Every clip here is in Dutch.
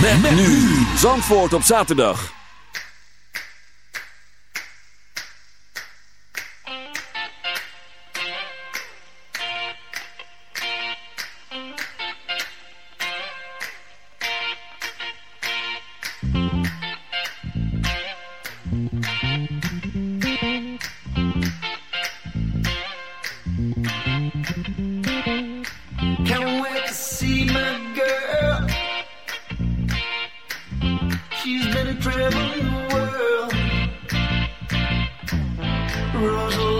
Met, nu. Zandvoort op zaterdag. She's been a traveling the world. Rosalind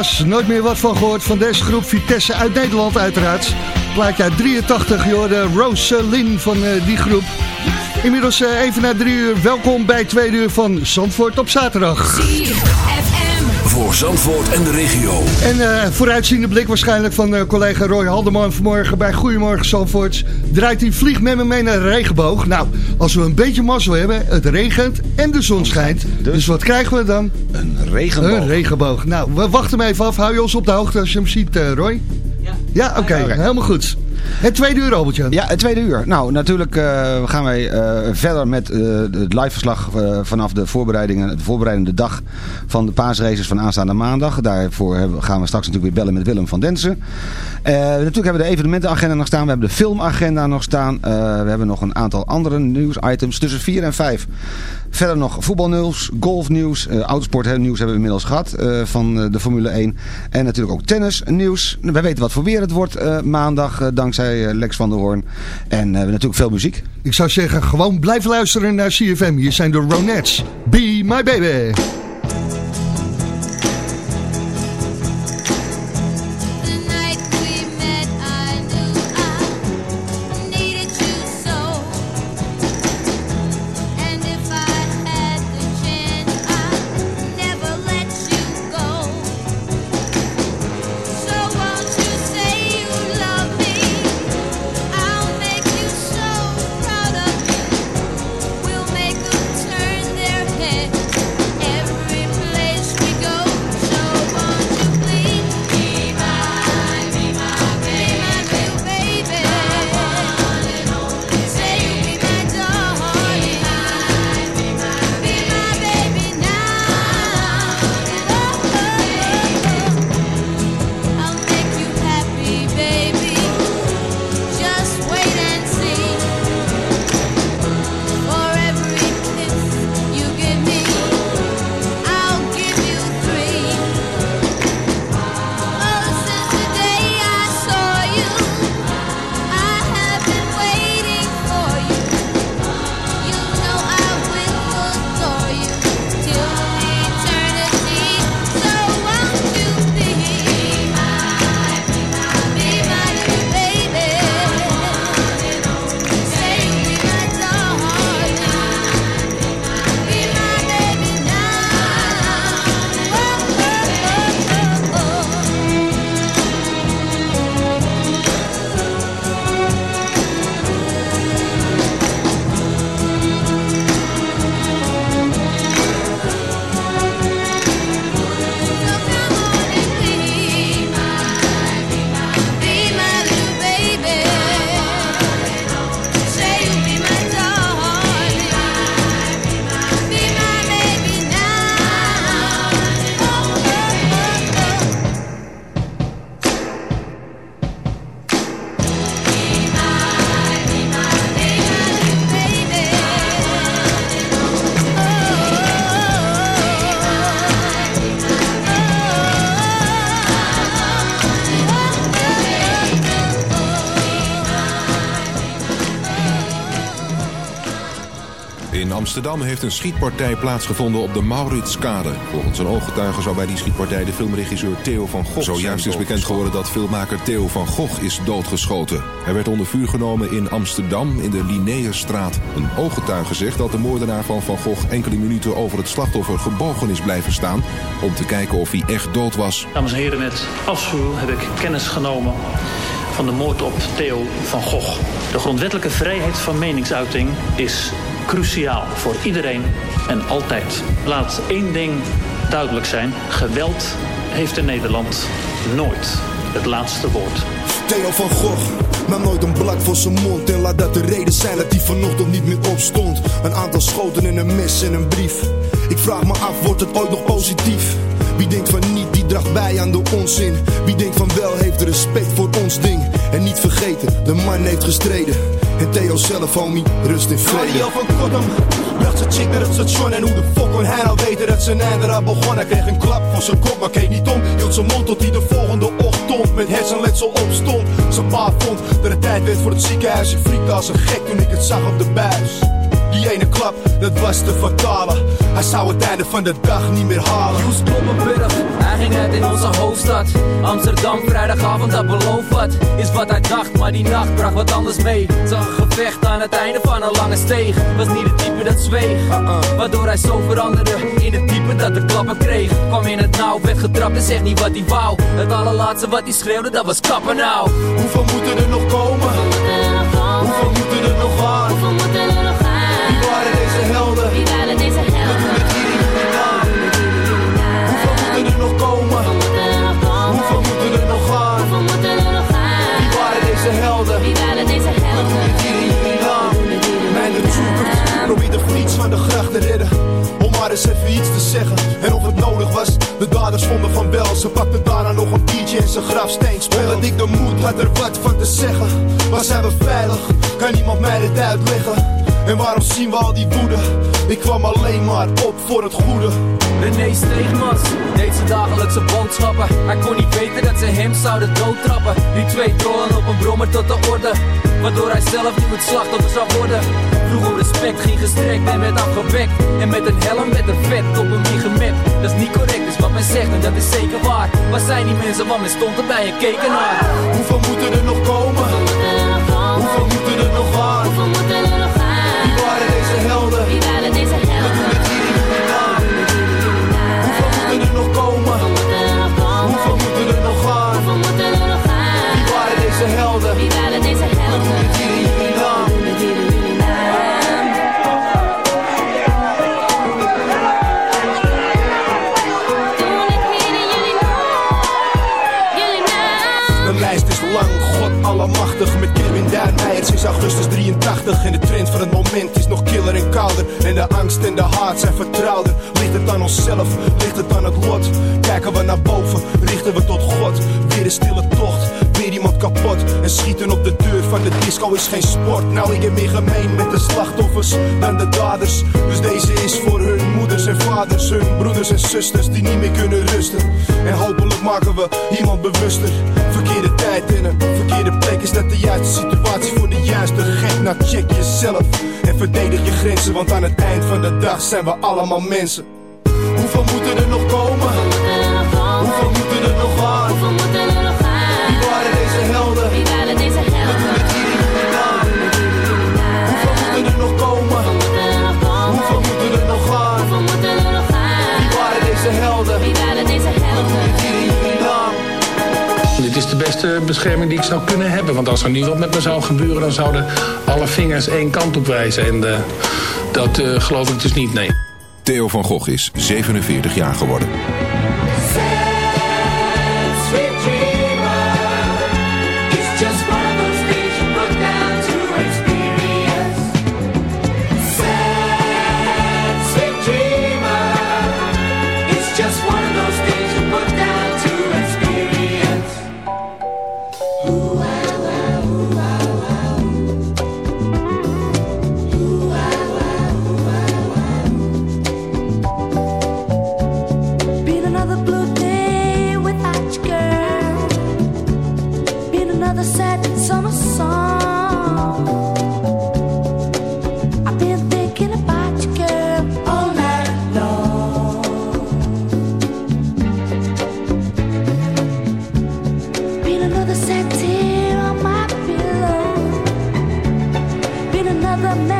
Helaas, nooit meer wat van gehoord van deze groep Vitesse uit Nederland uiteraard. Plaatje uit 83, je hoorde Rosalyn van eh, die groep. Inmiddels eh, even na drie uur, welkom bij tweede uur van Zandvoort op zaterdag. Voor Zandvoort en de regio. En eh, vooruitziende blik waarschijnlijk van eh, collega Roy Haldeman vanmorgen bij Goedemorgen Zandvoort. Draait hij vlieg met me mee naar de regenboog. Nou, als we een beetje mazzel hebben, het regent en de zon schijnt. Dus wat krijgen we dan? Een regenboog. Een regenboog. Nou, we wachten hem even af. Hou je ons op de hoogte als je hem ziet, eh, Roy? Ja. Ja, oké. Helemaal goed. Het tweede uur, Robertje. Ja, het tweede uur. Nou, natuurlijk eh, gaan wij eh, verder met eh, het liveverslag vanaf de voorbereidingen, de voorbereidende dag van de paasraces van aanstaande maandag. Daarvoor gaan we straks natuurlijk weer bellen met Willem van Densen. natuurlijk hebben we de evenementenagenda nog staan, we hebben de filmagenda nog staan. we hebben nog een aantal andere nieuwsitems tussen 4 en 5. Verder nog voetbalnieuws, golfnieuws, uh, autosportnieuws hebben we inmiddels gehad van de Formule 1. En natuurlijk ook tennisnieuws. We weten wat voor weer het wordt maandag dankzij Lex van der Hoorn. En hebben natuurlijk veel muziek. Ik zou zeggen, gewoon blijf luisteren naar CFM. Hier zijn de Ronettes. Be my baby. Amsterdam heeft een schietpartij plaatsgevonden op de Mauritskade. Volgens een ooggetuige zou bij die schietpartij de filmregisseur Theo van Gogh Zojuist is bekend geworden dat filmmaker Theo van Gogh is doodgeschoten. Hij werd onder vuur genomen in Amsterdam in de Linnaeusstraat. Een ooggetuige zegt dat de moordenaar van Van Gogh enkele minuten over het slachtoffer gebogen is blijven staan... om te kijken of hij echt dood was. Dames en heren, met afschuw heb ik kennis genomen van de moord op Theo van Gogh. De grondwettelijke vrijheid van meningsuiting is cruciaal voor iedereen en altijd. Laat één ding duidelijk zijn. Geweld heeft in Nederland nooit het laatste woord. Theo van Gogh nam nooit een blad voor zijn mond En laat dat de reden zijn dat hij vanochtend niet meer opstond Een aantal schoten in een mes en een brief Ik vraag me af, wordt het ooit nog positief? Wie denkt van niet, die draagt bij aan de onzin Wie denkt van wel, heeft respect voor ons ding En niet vergeten, de man heeft gestreden en Theo zelf, homie, rust in vrede. Mario van Kortom bracht zijn chick naar het station. En hoe de fuck kon hij nou weten dat zijn einde eraan begon? Hij kreeg een klap voor zijn kop, maar keek niet om. Hield zijn mond tot hij de volgende ochtend met hersenletsel opstond. Zijn pa vond dat het tijd werd voor het ziekenhuis. Ik friekte als een gek toen ik het zag op de buis. Die ene klap, dat was de fatale. Hij zou het einde van de dag niet meer halen. Joes Blommenburg, hij ging uit in onze hoofdstad. Amsterdam, vrijdagavond, dat beloof wat. Is wat hij dacht, maar die nacht bracht wat anders mee. Zag een gevecht aan het einde van een lange steeg. Was niet het type dat zweeg. Waardoor hij zo veranderde in het type dat de klappen kreeg. Kwam in het nauw, werd getrapt en zegt niet wat hij wou. Het allerlaatste wat hij schreeuwde, dat was kappen nou. Hoeveel moeten er nog komen? Hoeveel moeten er nog gaan? eens even iets te zeggen. En of het nodig was, de daders vonden van wel. Ze pakten daarna nog een DJ en zijn grafsteen Omdat ik de moed had er wat van te zeggen. Maar zijn we veilig? Kan niemand mij dit uitleggen? En waarom zien we al die woede? Ik kwam alleen maar op voor het goede. René Steegmans deed zijn dagelijkse boodschappen. Hij kon niet weten dat ze hem zouden doodtrappen. Die twee trollen op een brommer tot de orde. Waardoor hij zelf nu het slachtoffer zou worden. Vroeg om respect, ging gestrekt en werd afgewekt. En met een helm met een vet op hem ingemet. Dat is niet correct, is wat men zegt en dat is zeker waar. Waar zijn die mensen, want men stond erbij en keek ernaar. Hoeveel moeten er nog komen? Hoeveel moeten er nog waren deze helden? Wie waren deze helden? Sinds augustus 83 En de trend van het moment is nog killer en kouder En de angst en de haat zijn vertrouwder Ligt het aan onszelf, ligt het aan het lot? Kijken we naar boven, richten we tot God. Weer een stille tocht, iemand kapot. En schieten op de deur van de disco is geen sport. Nou ik heb meer gemeen met de slachtoffers dan de daders. Dus deze is voor hun moeders en vaders Hun broeders en zusters die niet meer kunnen rusten. En hopelijk maken we iemand bewuster. Verkeerde tijd in een verkeerde plek Is dat de juiste situatie voor de juiste gek. Nou check jezelf en verdedig je grenzen Want aan het eind van de dag zijn we allemaal mensen. Hoeveel moeten er nog komen? Hoeveel moeten er nog gaan? Beste bescherming die ik zou kunnen hebben. Want als er nu wat met me zou gebeuren, dan zouden alle vingers één kant op wijzen. En eh, dat eh, geloof ik dus niet, nee. Theo van Gogh is 47 jaar geworden. another man.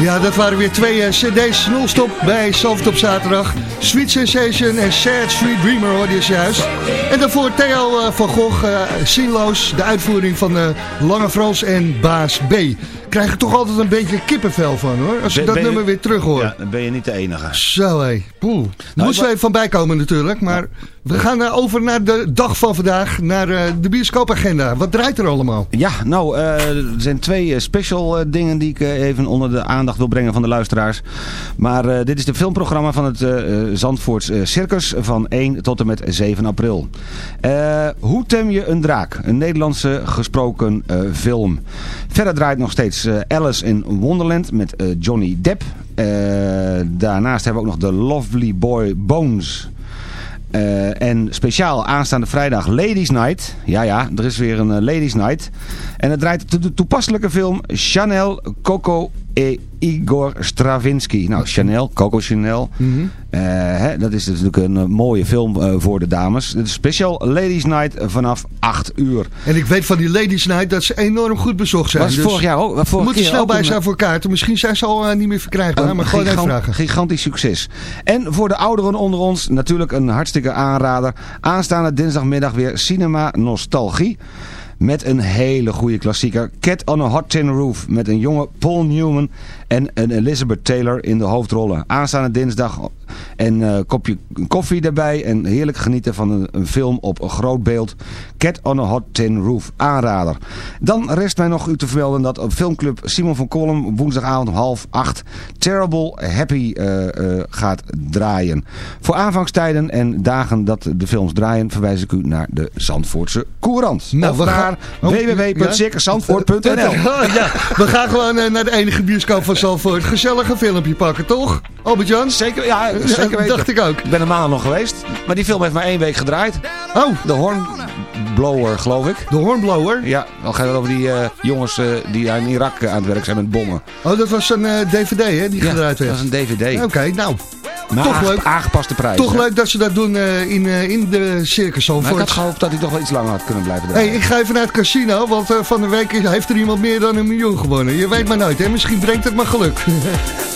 Ja, dat waren weer twee eh, cd's non-stop bij Soft op zaterdag. Sweet Sensation en Sad Street Dreamer hoorde je juist. En daarvoor Theo eh, van Gogh, uh, Zinloos, de uitvoering van Lange Frans en Baas B. Krijg je toch altijd een beetje kippenvel van hoor, als je dat nummer weer terug hoort. Ja, dan ben je niet de enige. Zo hé, poeh. Daar nou, moesten we even van bijkomen natuurlijk, maar... We gaan uh, over naar de dag van vandaag, naar uh, de bioscoopagenda. Wat draait er allemaal? Ja, nou, uh, er zijn twee special dingen die ik even onder de aandacht wil brengen van de luisteraars. Maar dit is het filmprogramma van het Zandvoorts Circus van 1 tot en met 7 april. Hoe tem je een draak? Een Nederlandse gesproken film. Verder draait nog steeds Alice in Wonderland met Johnny Depp. daarnaast hebben we ook nog The Lovely Boy Bones... En speciaal aanstaande vrijdag Ladies Night. Ja, ja, er is weer een Ladies Night. En het draait de toepasselijke film Chanel Coco e Igor Stravinsky. Nou, Chanel, Coco Chanel. Mm -hmm. uh, hè, dat is natuurlijk een uh, mooie film uh, voor de dames. Het is special Ladies Night vanaf 8 uur. En ik weet van die Ladies Night dat ze enorm goed bezocht zijn. Was dus vorig jaar ook. Vorig moeten snel bij zijn voor kaarten. Misschien zijn ze al niet meer verkrijgbaar. maar gewoon even vragen. Gigantisch succes. En voor de ouderen onder ons natuurlijk een hartstikke aanrader. Aanstaande dinsdagmiddag weer Cinema Nostalgie. Met een hele goede klassieker. Cat on a Hot Tin Roof. Met een jonge Paul Newman en een Elizabeth Taylor in de hoofdrollen. Aanstaande dinsdag en een uh, kopje koffie daarbij. En heerlijk genieten van een, een, film op een groot beeld. Cat on a Hot Tin Roof. Aanrader. Dan rest mij nog u te vermelden dat op filmclub Simon van Kolm woensdagavond om half acht Terrible Happy uh, uh, gaat draaien. Voor aanvangstijden en dagen dat de films draaien verwijs ik u naar de Zandvoortse Courant. Nou, of naar oh, www.circuszandvoort.nl ja, We gaan gewoon naar de enige bioscoop van Zandvoort. Gezellige filmpje pakken, toch? Albert-Jan? Zeker, ja, zeker weten. dacht ik ook. Ik ben een maand nog geweest. Maar die film heeft maar één week gedraaid. Oh. De Hornblower, geloof ik. De Hornblower? Ja, dan gaat het over die uh, jongens uh, die aan Irak aan het werk zijn met bommen. Oh, dat was een uh, dvd, hè, die ja, gedraaid werd? dat was een dvd. Oké, okay, nou... Maar toch leuk. Aangepaste prijs. Toch hè? leuk dat ze dat doen uh, in, uh, in de Circus Zandvoort. Ik had gehoopt dat hij toch wel iets langer had kunnen blijven draaien. Hey, ik ga even naar het casino, want uh, van de week heeft er iemand meer dan een miljoen gewonnen. Je weet maar nooit, hè? Misschien brengt het maar geluk.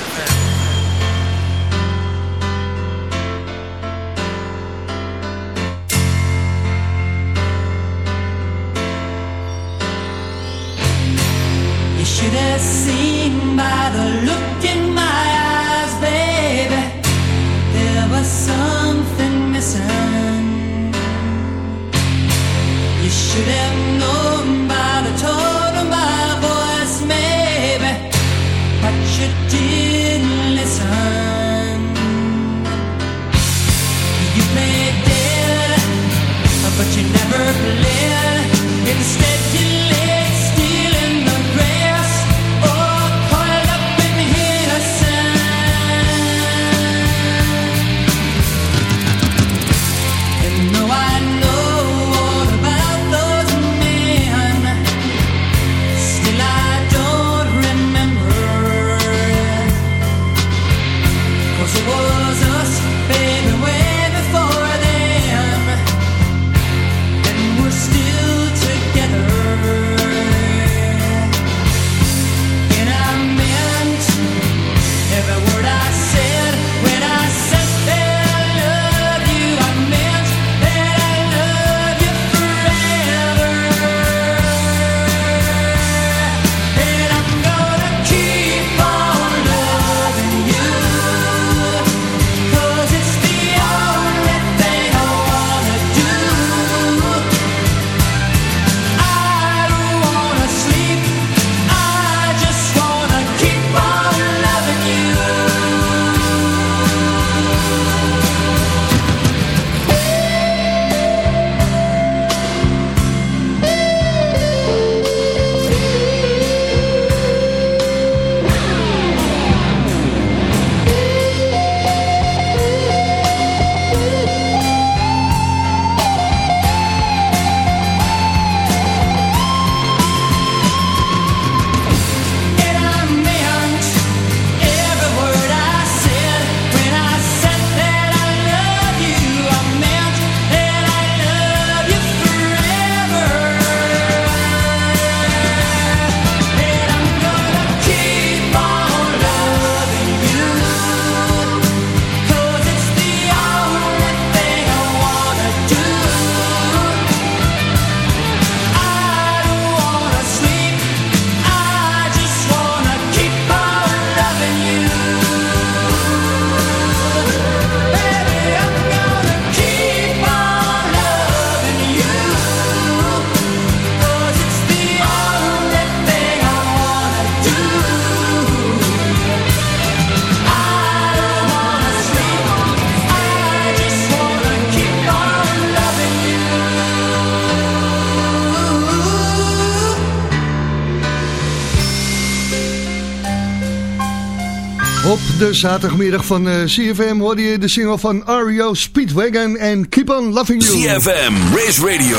De zaterdagmiddag van eh, CFM hoorde je de single van REO Speedwagon en Keep On Loving You. ZFM, Race Radio,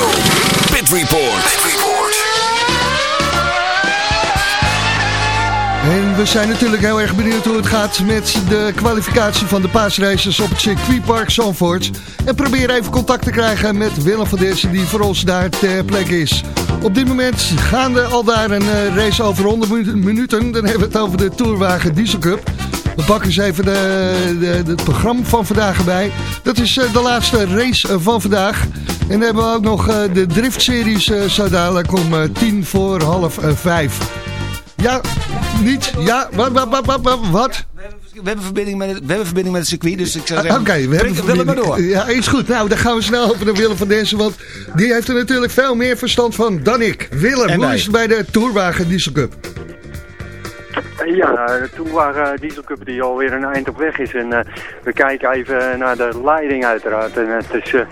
Pit Report. En we zijn natuurlijk heel erg benieuwd hoe het gaat met de kwalificatie van de paasraces op het circuitpark Zandvoort. En probeer even contact te krijgen met Willem van Dessen die voor ons daar ter plekke is. Op dit moment gaande al daar een eh, race over 100 minu- minuten. Dan hebben we het over de Tourwagen Diesel Cup. We pakken eens even de, de, het programma van vandaag erbij. Dat is eh, de laatste race eh, van vandaag. En dan hebben we ook nog eh, de driftseries zo dadelijk om tien voor half vijf. Ja, niet? Ja, wat, wat, wat, wat, wat? We hebben verbinding met het, we hebben verbinding met het circuit, dus ik zou Ah, zeggen... Oké, we hebben Willem maar door. Ja, is goed. Nou, dan gaan we snel over naar Willem van Densen, want die heeft er natuurlijk veel meer verstand van dan ik. Willem, En hoe wij. is het bij de Tourwagen Diesel Cup? Ja, toen waren Diesel Cup die alweer een eind op weg is. En eh, we kijken even naar de leiding uiteraard. En het is eh,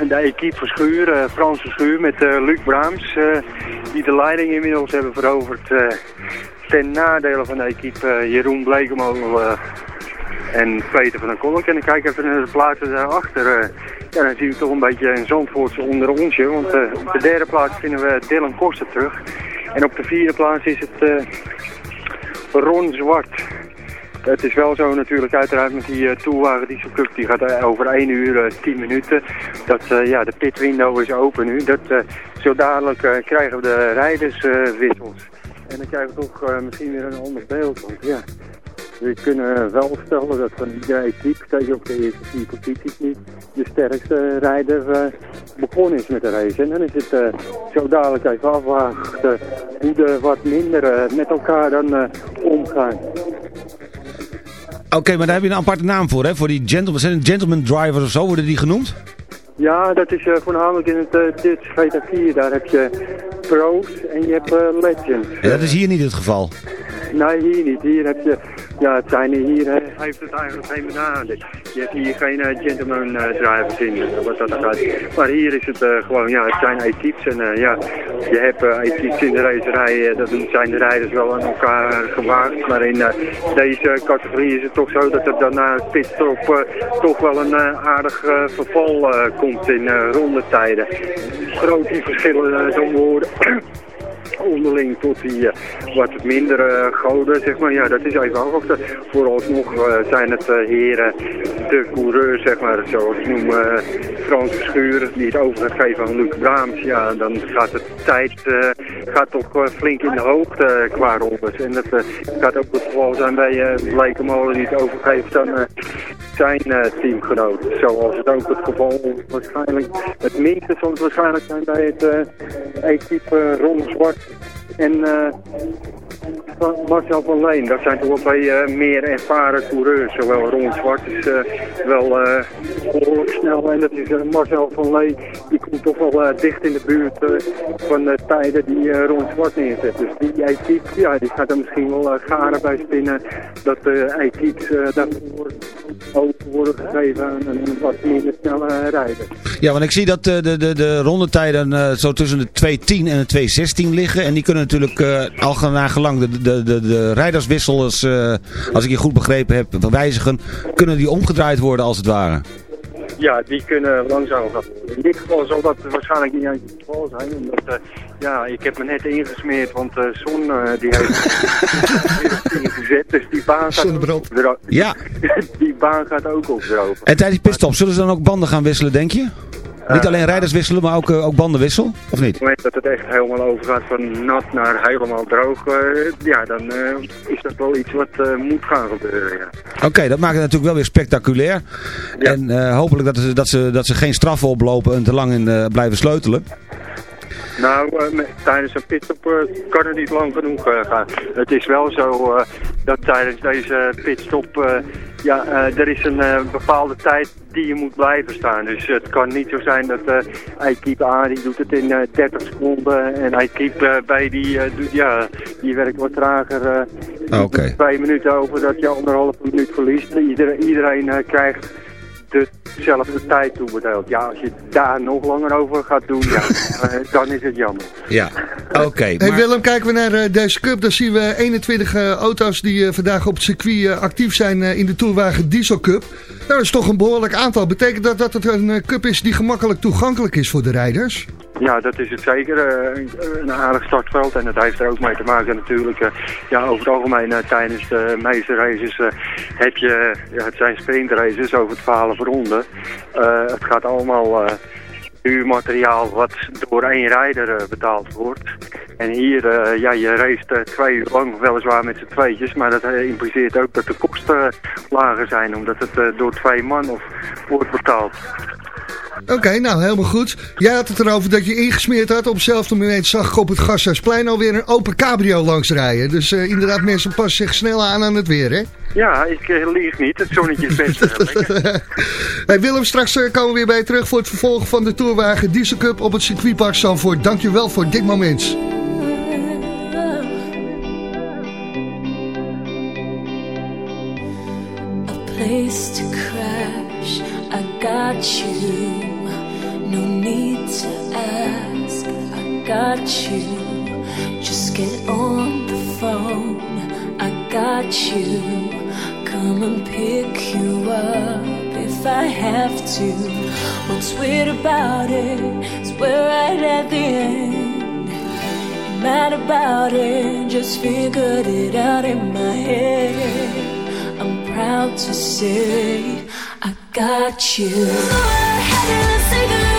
de equipe van Schuur, eh Frans Schuur met eh, Luc Braams. eh, die de leiding inmiddels hebben veroverd eh, ten nadele van de equipe eh, Jeroen Blekemolen eh, en Peter van der Kolk. En ik kijk even naar de plaatsen daarachter. eh, ja, dan zien we toch een beetje een Zandvoortse onder onsje. Want eh, op de derde plaats vinden we Dylan Koster terug. En op de vierde plaats is het... eh, Ron Zwart. het is wel zo natuurlijk uiteraard met die uh, Tourwagen Diesel Cup, die gaat uh, over 1 uur uh, 10 minuten. Dat ja, de pit window is open nu. Dat, zo dadelijk krijgen we de rijderswissels. en dan krijgen we toch misschien weer een ander beeld. Want ja, we kunnen wel stellen dat van iedere equipe, tegen op de eerste vier posities niet, de sterkste rijder begonnen is met de race. En dan is het zo dadelijk even afwachten hoe de wat minder met elkaar dan omgaan. Oké, okay, maar daar heb je een aparte naam voor, hè? Voor die gentleman, zijn gentleman drivers of zo worden die genoemd? Ja, dat is uh, voornamelijk in het uh, dit GT4. Daar heb je pro's en je hebt uh, legends. En dat is hier niet het geval? Nee, hier niet. Hier heb je, ja, het zijn hier heeft het eigenlijk geen benade. Je hebt hier geen uh, gentleman uh, drivers in, wat dat gaat. Maar hier is het uh, gewoon, ja, het zijn equipes en ja, je hebt equipes in de racerij, dat zijn de rijders wel aan elkaar gewaagd. Maar in deze categorie is het toch zo dat er dan na het pitstop toch wel een aardig verval komt in rondetijden. Grote verschillen dan worden onderling tot die uh, wat mindere goden, zeg maar. Ja, dat is even afwachten. Vooralsnog uh, zijn het heren, de coureurs, zeg maar, zoals ik noem, Frans Verschuren, die het over aan Luc Braams. Ja, dan gaat de tijd gaat toch flink in de hoogte qua rondes. En dat gaat ook het geval zijn bij uh, die het overgeeft aan zijn teamgenoot. Zoals het ook het geval waarschijnlijk, het minste zal het waarschijnlijk zijn bij het equipe Ron Zwart Thank you. En Marcel van Leen. Dat zijn toch wel twee uh, meer ervaren coureurs. Zowel Ron Zwart is uh, wel behoorlijk snel en dat is Marcel van Leen. Die komt toch wel dicht in de buurt van de tijden die Ron Zwart neerzet. Dus die equipe, ja, die gaat er misschien wel garen bij spinnen. Dat de equipe daarvoor ook worden gegeven aan een wat minder snelle rijder. Ja, want ik zie dat de, de, de rondetijden zo tussen de 2.10 en de 2.16 liggen. En die kunnen natuurlijk uh, al naar gelang de, de, de, de rijderswissels, uh, als ik je goed begrepen heb, wijzigen. Kunnen die omgedraaid worden als het ware? Ja, die kunnen langzaam. In dit geval zal dat waarschijnlijk niet eens het geval zijn. Omdat, uh, ja, ik heb me net ingesmeerd, want de zon die heeft ingezet. Dus die baan gaat ook, ja. die baan gaat ook opdrogen. En tijdens die pitstop, zullen ze dan ook banden gaan wisselen, denk je? Niet alleen rijders wisselen, maar ook, uh, ook bandenwissel? Of niet? Op het moment dat het echt helemaal overgaat van nat naar helemaal droog, uh, ja, dan is dat wel iets wat moet gaan gebeuren, ja. Oké, dat maakt het natuurlijk wel weer spectaculair. Ja. En hopelijk dat ze, dat, ze, dat ze geen straffen oplopen en te lang in blijven sleutelen. Nou, uh, tijdens een pitstop uh, kan het niet lang genoeg uh, gaan. Het is wel zo dat tijdens deze pitstop, ja, er is een bepaalde tijd die je moet blijven staan. Dus het kan niet zo zijn dat uh, A die doet het in 30 seconden en Equipe B die, doet, ja, die werkt wat trager. Oké. Okay. Twee minuten over dat je anderhalve minuut verliest. Iedereen, iedereen krijgt dezelfde tijd toebedeeld. Ja, als je daar nog langer over gaat doen, ja, uh, dan is het jammer. Ja, oké. Okay, maar... Willem, kijken we naar uh, deze cup. Dan zien we 21 uh, auto's die vandaag op het circuit actief zijn in de Tourwagen Diesel Cup. Nou, dat is toch een behoorlijk aantal. Betekent dat dat het een cup is die gemakkelijk toegankelijk is voor de rijders? Ja, dat is het zeker. Uh, een aardig startveld. En dat heeft er ook mee te maken natuurlijk. Uh, ja, over het algemeen uh, tijdens de meeste races heb je... Ja, het zijn sprintraces over het verhalen ronden. het gaat allemaal huurmateriaal wat door één rijder betaald wordt. En hier, ja, je race twee uur lang, weliswaar met z'n tweetjes, maar dat impliceert ook dat de kosten lager zijn, omdat het door twee man of wordt betaald. Oké, nou helemaal goed. Jij had het erover dat je ingesmeerd had. Op hetzelfde moment zag ik op het Gasthuisplein alweer een open cabrio langs rijden. Dus uh, inderdaad, mensen passen zich snel aan aan het weer, hè? Ja, ik uh, lieg niet. Het zonnetje is best hey, Willem, straks uh, komen we weer bij je terug voor het vervolg van de Tourwagen Diesel Cup op het circuitpark Zandvoort. Dankjewel voor dit moment. A place to crash, I got you. No need to ask, I got you. Just get on the phone, I got you. Come and pick you up if I have to. What's weird about it is we're right at the end. Mad about it, just figured it out in my head. I'm proud to say I got you. And say goodbye.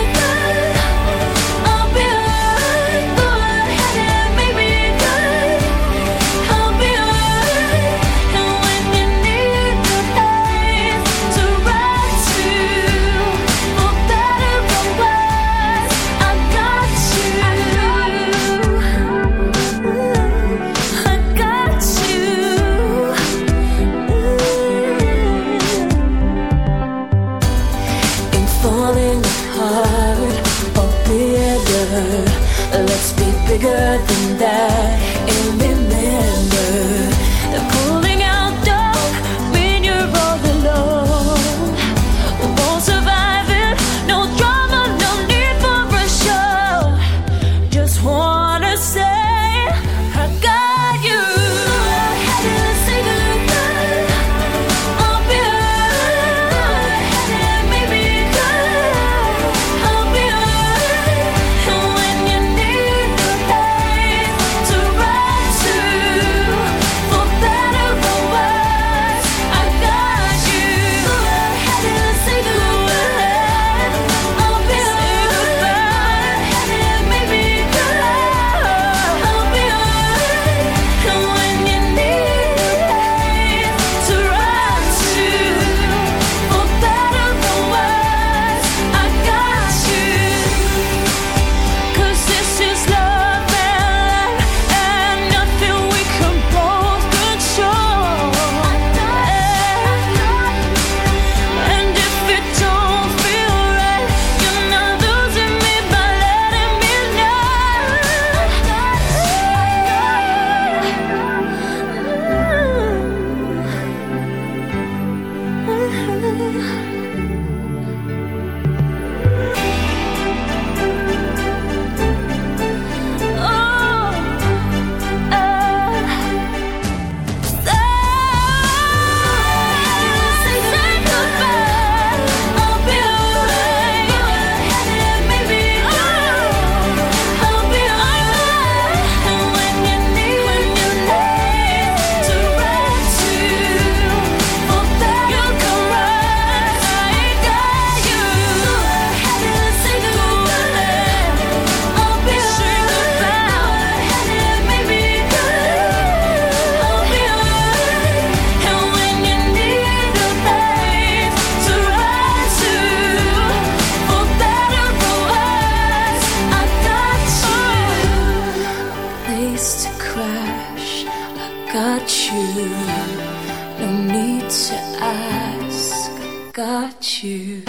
Got you. No need to ask, got you.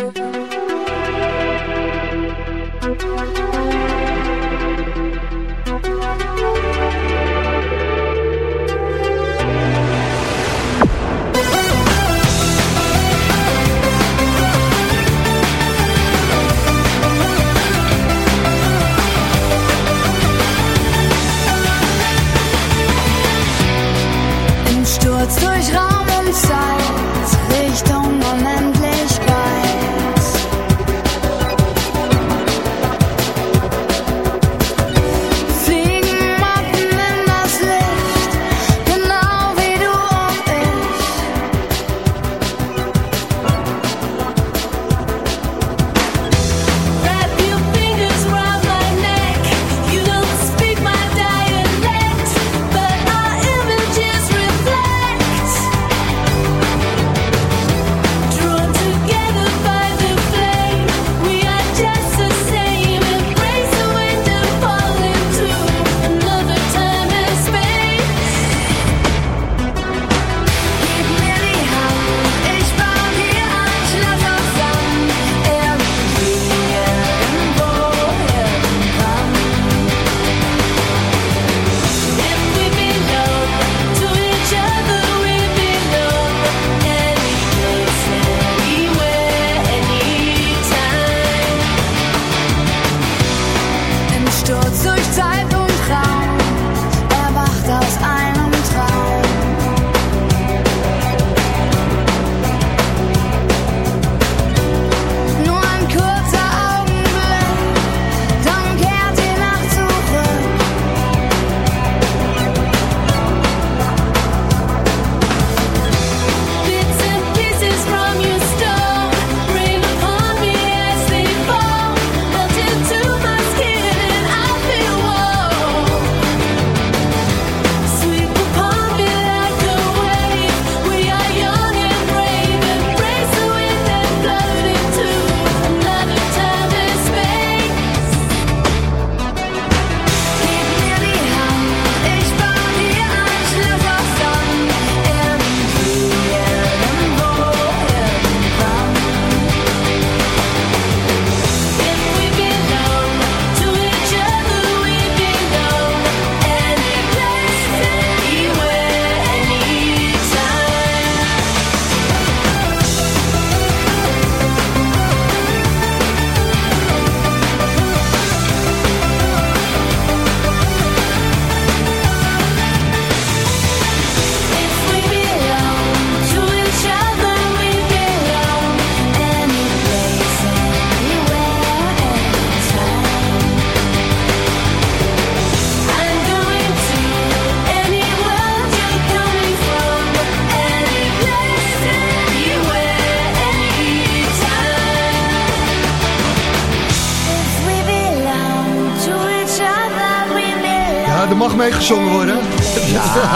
Meegezongen worden.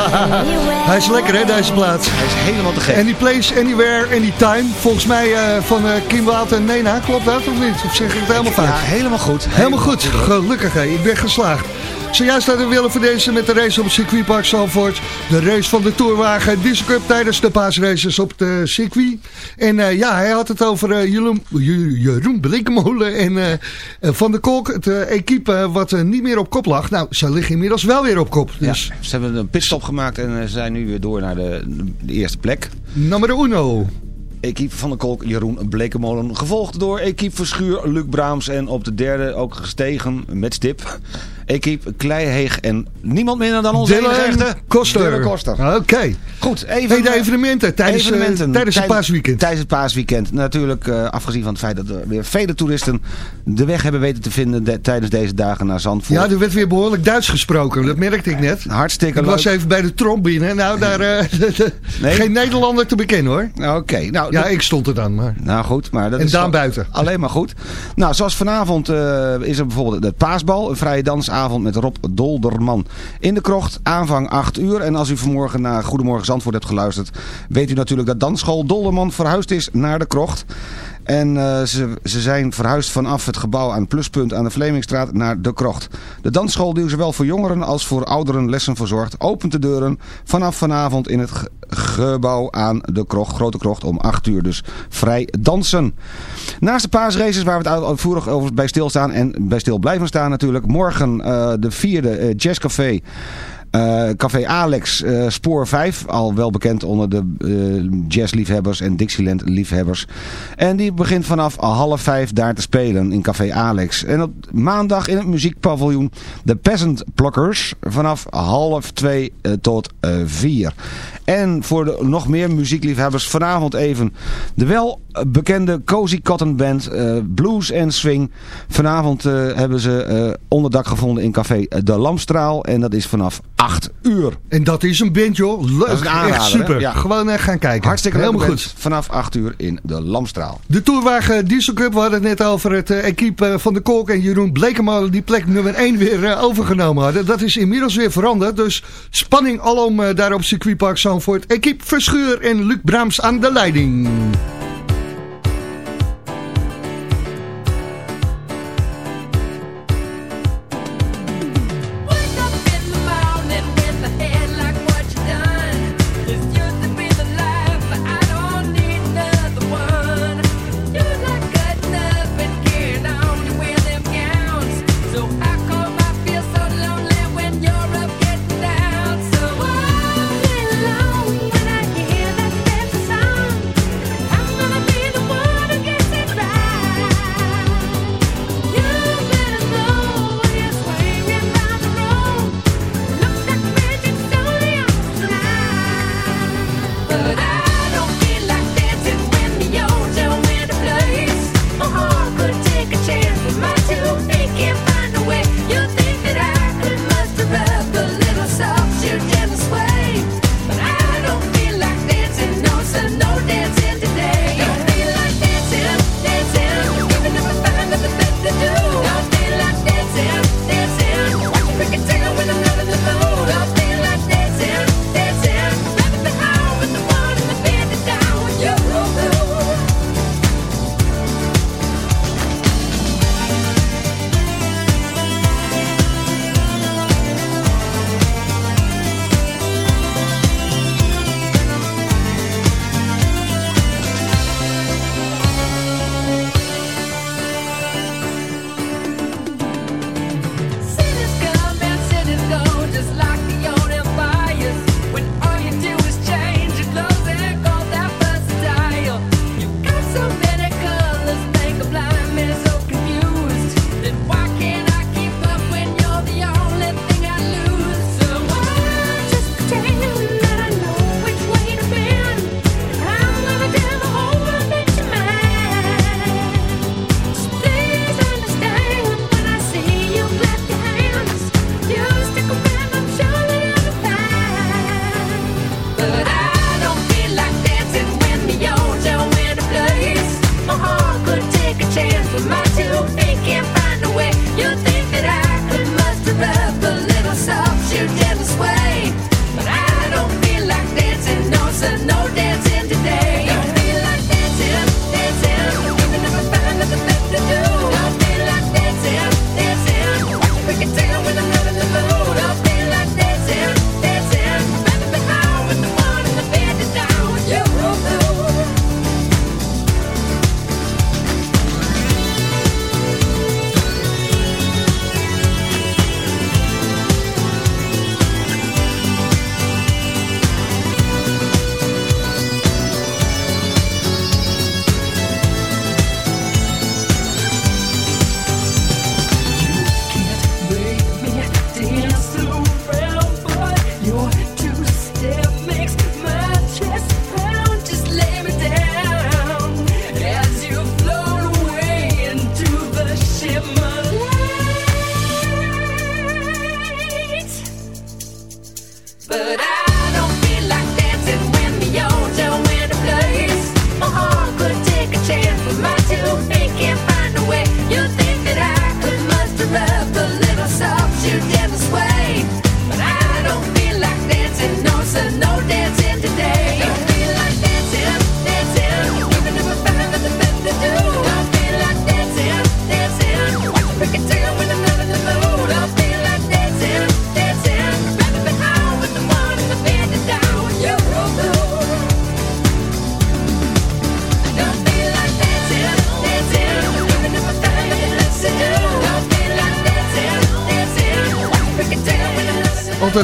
Hij is lekker hè, deze plaats. Hij is helemaal te gek. Any place, anywhere, anytime. Volgens mij eh, van uh, Kim Wout en Nena, klopt dat of niet? Of zeg ik het helemaal fout? Ja, helemaal goed. Helemaal, goed. Gelukkig hè, ik ben geslaagd. Zojuist hadden we willen voor deze met de race op het circuitpark Zalvoort. De race van de Tourwagen Diesel Cup tijdens de paasraces op de circuit. En uh, ja, hij had het over uh, Jeroen, Jeroen Blikkemolen en uh, Van der Kolk. Het equipe wat niet meer op kop lag. Nou, ze liggen inmiddels wel weer op kop. Dus. Ja, ze hebben een pitstop gemaakt en zijn nu weer door naar de, de eerste plek. Nummer uno. Equipe van de Kolk, Jeroen Blekemolen. Gevolgd door Equipe Verschuur, Luc Braams. En op de derde ook gestegen met stip. Equipe Kleiheeg en niemand minder dan onze Dylan echte Koster. Koster. Oké. Okay. Goed, even hey, de evenementen tijdens, evenementen, uh, tijdens het paasweekend. Tijdens het paasweekend. Natuurlijk, uh, afgezien van het feit dat er weer vele toeristen de weg hebben weten te vinden de, tijdens deze dagen naar Zandvoort. Ja, er werd weer behoorlijk Duits gesproken. Dat merkte ik net. Hartstikke ik leuk. was even bij de trom binnen. Nou, daar uh, nee? geen Nederlander te bekennen hoor. Oké. Okay, nou, ja, ik stond er dan. Maar. Nou goed, maar dat en is Daan buiten. Alleen maar goed. Nou, zoals vanavond is er bijvoorbeeld het paasbal. Een vrije dansavond met Rob Dolderman in de krocht. Aanvang 8 uur. En als u vanmorgen naar Goedemorgen Zandvoort hebt geluisterd... weet u natuurlijk dat dansschool Dolderman verhuisd is naar de krocht. En uh, ze, ze zijn verhuisd vanaf het gebouw aan Pluspunt aan de Vlemingstraat naar de krocht. De dansschool die zowel voor jongeren als voor ouderen lessen verzorgt... opent de deuren vanaf vanavond in het ge gebouw aan de krocht, Grote Krocht om 8 uur. Dus vrij dansen. Naast de paasraces waar we het uitvoerig over bij stilstaan en bij stil blijven staan natuurlijk. Morgen uh, de vierde uh, jazzcafé. Uh, Café Alex, uh, spoor 5, al wel bekend onder de uh, jazzliefhebbers en Dixieland liefhebbers. En die begint vanaf half vijf daar te spelen in Café Alex. En op maandag in het muziekpaviljoen de Peasant Pluckers vanaf half twee tot vier. En voor de nog meer muziekliefhebbers vanavond even de wel bekende Cozy Cotton Band, Blues en Swing. Vanavond hebben ze onderdak gevonden in café De Lamstraal en dat is vanaf 8 uur. En dat is een band joh, leuk, echt super. Ja. Gewoon echt gaan kijken. Hartstikke Helemaal leuk goed. Vanaf 8 uur in De Lamstraal. De Tourwagen Diesel Cup, we hadden het net over het equipe van de Kolk en Jeroen Blekemolen die plek nummer 1 weer overgenomen hadden. Dat is inmiddels weer veranderd, dus spanning alom daar op circuitpark Zandvoort. Equipe Verschuur en Luc Braams aan de leiding.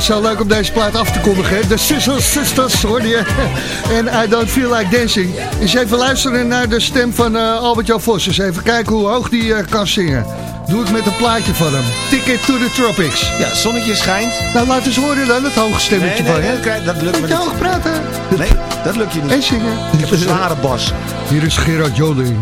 Altijd zo leuk om deze plaat af te kondigen. hè? De Sisters Sisters, hoorde je. En I Don't Feel Like Dancing. Eens even luisteren naar de stem van eh, Albert-Jan Vos. Eens even kijken hoe hoog die eh, kan zingen. Doe ik met een plaatje van hem. Ticket to the Tropics. Ja, zonnetje schijnt. Nou, laat eens horen dan het hoge stemmetje Nee, nee, van je. dat lukt me Moet je niet. hoog praten? Nee, dat lukt je niet. En zingen. Ik heb een zware bas. Hier is Gerard Joling.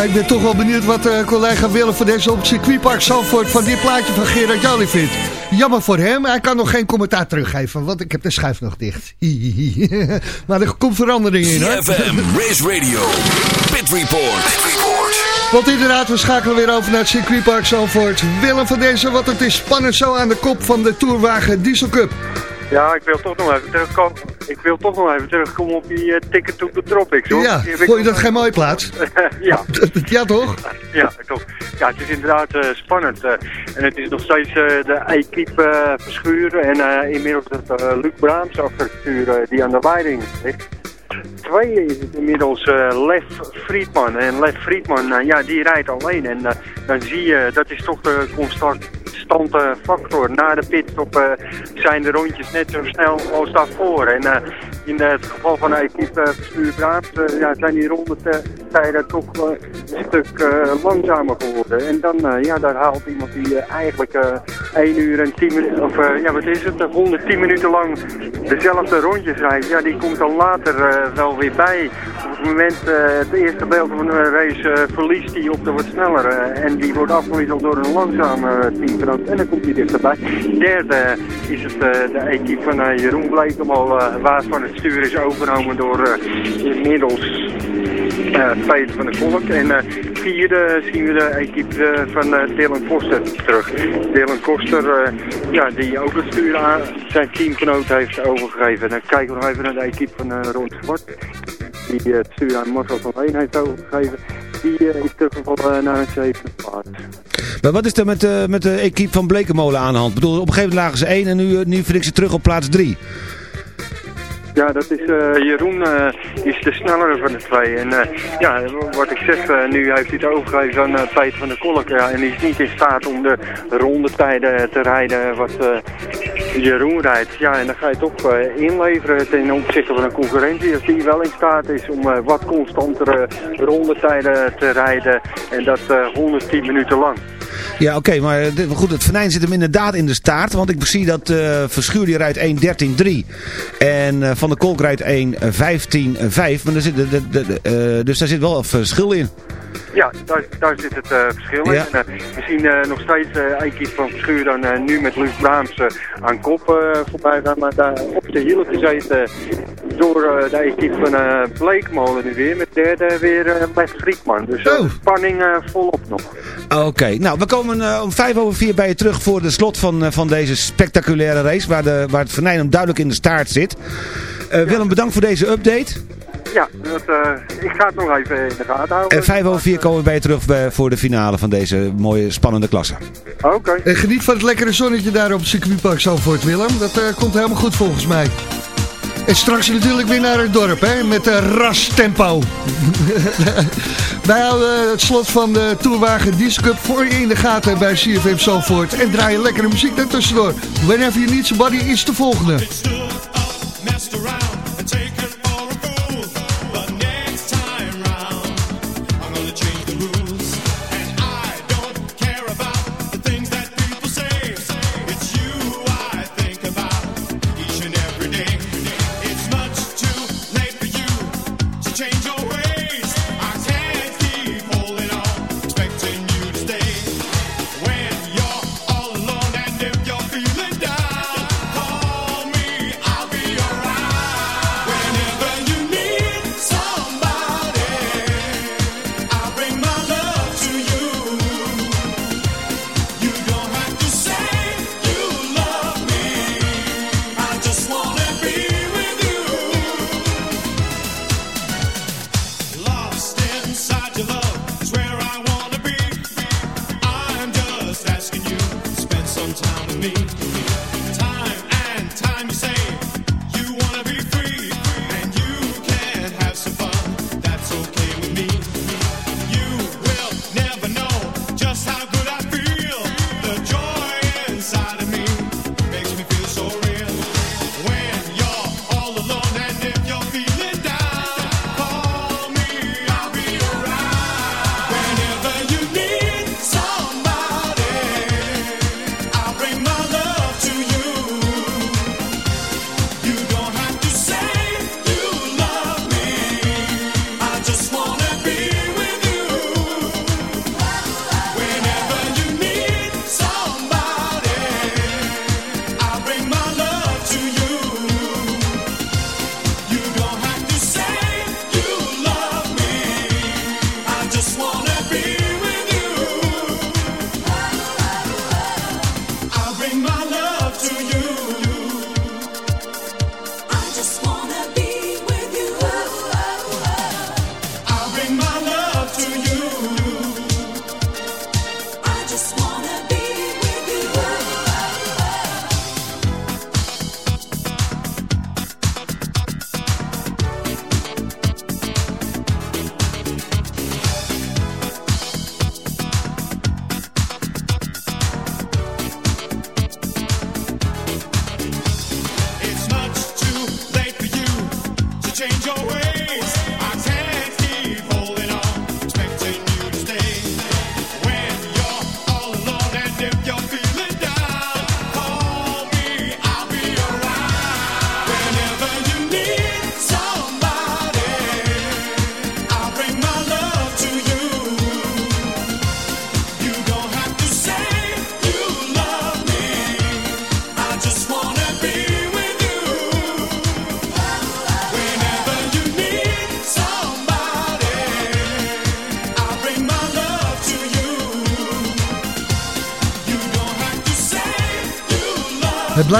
Nou, ik ben toch wel benieuwd wat eh, collega Willem van deze op circuitpark Zandvoort van dit plaatje van Gerard Joling vindt. Jammer voor hem, hij kan nog geen commentaar teruggeven, want ik heb de schuif nog dicht. maar er komt verandering in hoor. CFM, Race Radio, Pit Report. Pit Report. Want inderdaad, we schakelen weer over naar het circuitpark Zandvoort. Willem van deze, wat het is spannend zo aan de kop van de Tourwagen Diesel Cup. Ja, ik wil toch nog even terugkomen. Ik wil toch nog even terugkomen op die eh, ticket to the tropics, hoor. Ja, vond je nog- dat geen mooie plaats? ja. ja, toch? Ja, toch. Ja, het is inderdaad eh, spannend. eh, en het is nog steeds de equipe verschuren. En inmiddels het Luc Braams achter het stuur eh, die aan de leiding ligt. Tweede is het inmiddels Lef Friedman. En Lef Friedman, ja, die rijdt alleen. En dan zie je, dat is toch de constante factor. Na de pitstop eh, zijn de rondjes net zo snel als daarvoor. En eh, in het geval van de equipe eh, bestuur Braams eh, ja, zijn die rondetijden toch eh, een stuk eh, langzamer geworden. En dan, eh, ja, daar haalt iemand die eh, eigenlijk eh 1 uur en 10 minuten, of eh, ja, wat is het, eh, 110 minuten lang dezelfde rondjes rijdt. Ja, die komt dan later eh, wel weer bij. Op het moment eh, het eerste gedeelte van de race eh, verliest hij op de wat sneller. eh, en die wordt afgewisseld door een langzame En dan komt hij dichterbij. Derde is het eh, de equipe van eh, Jeroen Blekemal, eh, waarvan het stuur is overgenomen door inmiddels Peter van der Kolk. En vierde zien we de equipe van eh, Dylan Koster terug. Dylan Koster, ja, die ook het stuur aan zijn teamgenoot heeft overgegeven. Dan kijken we nog even naar de equipe van Ron Zwart. Die het stuur aan Marcel van Leen heeft overgegeven. Die eh, is teruggevallen naar een zevende plaats. Maar wat is er met, eh, met de equipe van Blekenmolen aan de hand? Ik bedoel, op een gegeven moment lagen ze 1 en nu, eh, nu vind ik ze terug op plaats 3. Ja, dat is eh, Jeroen eh, is de snellere van de twee. En eh, ja, wat ik zeg, nu heeft hij het overgegeven aan Peter van der Kolk. Ja, en hij is niet in staat om de rondetijden te rijden wat Jeroen rijdt. Ja, en dan ga je toch inleveren ten opzichte van een concurrentie. Als die wel in staat is om wat constantere rondetijden te rijden. En dat eh 110 minuten lang. Ja, oké, maar eh, goed, het venijn zit hem inderdaad in de staart. Want ik zie dat eh Verschuur die rijdt 1.13.3 en eh, Van der Kolk rijdt 1.15.5. Maar er zit, dus daar zit wel een verschil in. Ja, daar, daar zit het eh, verschil in. Ja. En, eh, we zien eh, nog steeds equipe van Verschuur dan nu met Luc Braams aan kop voorbij gaan. Maar daar op de hielen gezeten door de equipe van Bleekmolen nu weer. Met derde weer Lex Griekman. Dus eh, spanning volop nog. Oké, nou we komen om vijf over vier bij je terug voor de slot van, van deze spectaculaire race. Waar, de, waar het venijn hem duidelijk in de staart zit. Willem, bedankt voor deze update. Ja, dat, eh, ik ga het nog even in de gaten houden. En vijf over vier komen we bij je terug bij- voor de finale van deze mooie spannende klasse. Oké. En geniet van het lekkere zonnetje daar op het circuitpark Zandvoort, Willem. Dat eh, komt helemaal goed volgens mij. En straks natuurlijk weer naar het dorp, hè, met uh, ras tempo. Wij houden het slot van de Tourwagen Diesel Cup voor je in de gaten bij CFM Zandvoort. En draaien lekkere muziek daartussendoor. Whenever you need somebody is de volgende.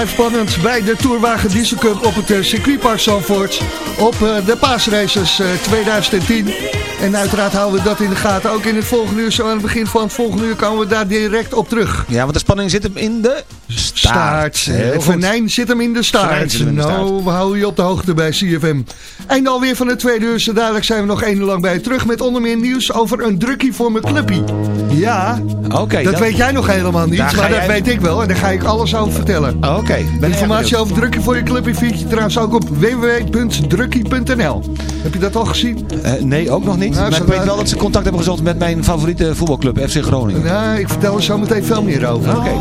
Blijft spannend bij de Tourwagen Diesel Cup op het eh, circuitpark Zandvoort. Op eh, de paasraces eh, 2010. En uiteraard houden we dat in de gaten. Ook in het volgende uur, zo aan het begin van het volgende uur, komen we daar direct op terug. Ja, want de spanning zit hem in de Staart. Eh. Venijn zit hem in de staart. in de nou, we houden je op de hoogte bij CFM. Einde alweer van het tweede uur. Zo dadelijk zijn we nog één uur lang bij je terug met onder meer nieuws over een drukkie voor mijn clubpie. Ja, Oké, dat weet jij nog helemaal niet, Daar maar dat jij- weet ik wel. En daar ga ik alles over vertellen. Oké, Informatie over drukkie voor je clubpie vind je trouwens ook op www.drukkie.nl. Heb je dat al gezien? Eh, nee, ook nog niet. Nou, maar ik weet wel dat ze contact hebben gezocht met mijn favoriete voetbalclub, FC Groningen. Nou, ik vertel er zo meteen veel meer over. Oké.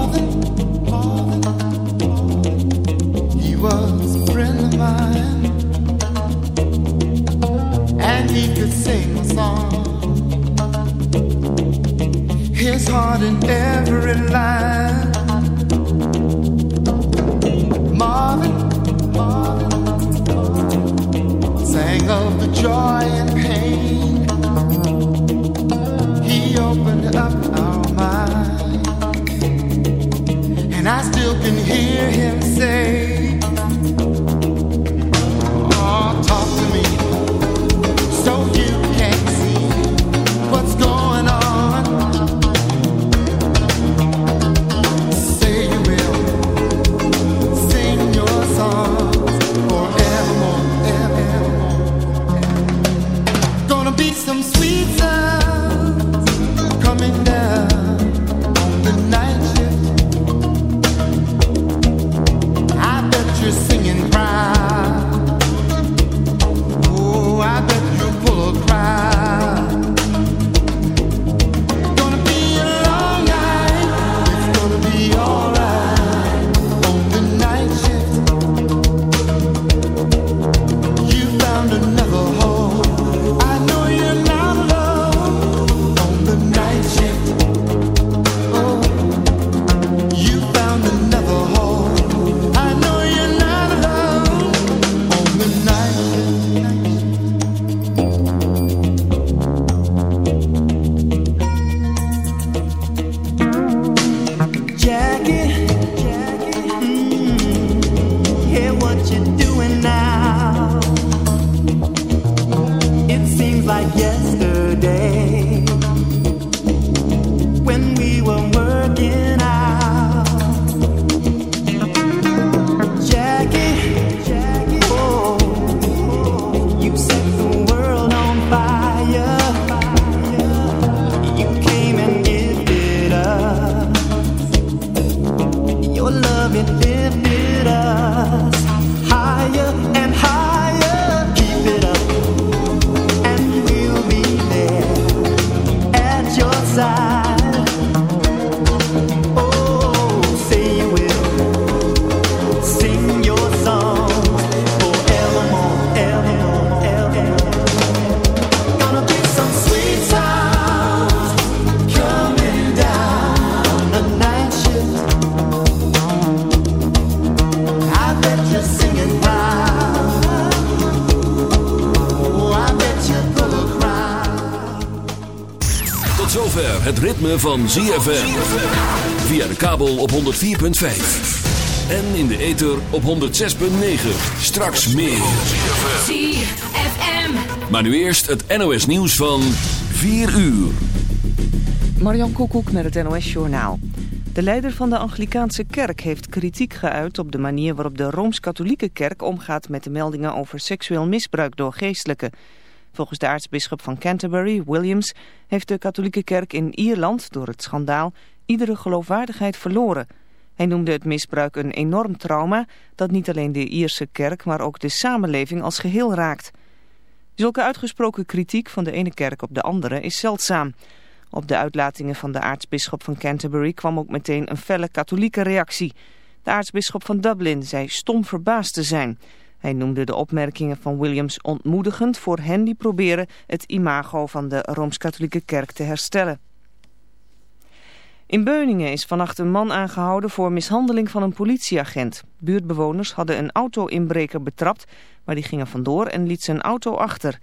Was a friend of mine, and he could sing a song. His heart in every line. Marvin, Marvin sang of the joy and pain. He opened up our mind. And I still can hear him say, ritme van ZFM. Via de kabel op 104.5. En in de ether op 106.9. Straks meer. ZFM. Maar nu eerst het NOS nieuws van 4 uur. Marjan Koekoek met het NOS Journaal. De leider van de Anglikaanse kerk heeft kritiek geuit op de manier waarop de Rooms-Katholieke kerk omgaat met de meldingen over seksueel misbruik door geestelijken. Volgens de aartsbisschop van Canterbury, Williams, heeft de katholieke kerk in Ierland door het schandaal iedere geloofwaardigheid verloren. Hij noemde het misbruik een enorm trauma dat niet alleen de Ierse kerk, maar ook de samenleving als geheel raakt. Zulke uitgesproken kritiek van de ene kerk op de andere is zeldzaam. Op de uitlatingen van de aartsbisschop van Canterbury kwam ook meteen een felle katholieke reactie. De aartsbisschop van Dublin zei stom verbaasd te zijn. Hij noemde de opmerkingen van Williams ontmoedigend voor hen die proberen het imago van de Rooms-Katholieke Kerk te herstellen. In Beuningen is vannacht een man aangehouden voor mishandeling van een politieagent. Buurtbewoners hadden een auto-inbreker betrapt, maar die gingen vandoor en liet zijn auto achter.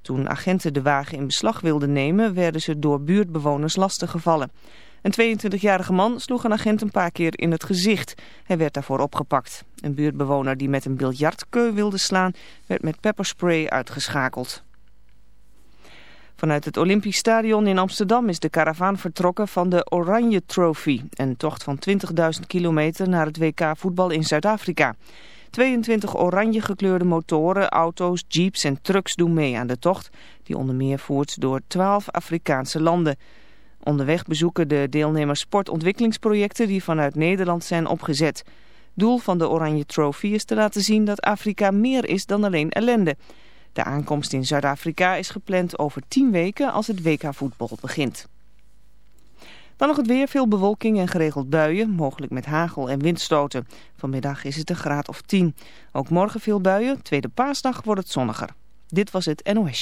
Toen agenten de wagen in beslag wilden nemen, werden ze door buurtbewoners lastiggevallen. Een 22-jarige man sloeg een agent een paar keer in het gezicht. Hij werd daarvoor opgepakt. Een buurtbewoner die met een biljartkeu wilde slaan werd met pepperspray uitgeschakeld. Vanuit het Olympisch Stadion in Amsterdam is de karavaan vertrokken van de Oranje Trophy. Een tocht van 20.000 kilometer naar het WK voetbal in Zuid-Afrika. 22 oranje gekleurde motoren, auto's, jeeps en trucks doen mee aan de tocht. Die onder meer voert door 12 Afrikaanse landen. Onderweg bezoeken de deelnemers sportontwikkelingsprojecten die vanuit Nederland zijn opgezet. Doel van de Oranje Trophy is te laten zien dat Afrika meer is dan alleen ellende. De aankomst in Zuid-Afrika is gepland over 10 weken als het WK voetbal begint. Dan nog het weer, veel bewolking en geregeld buien, mogelijk met hagel en windstoten. Vanmiddag is het een graad of 10. Ook morgen veel buien, tweede paasdag wordt het zonniger. Dit was het NOS.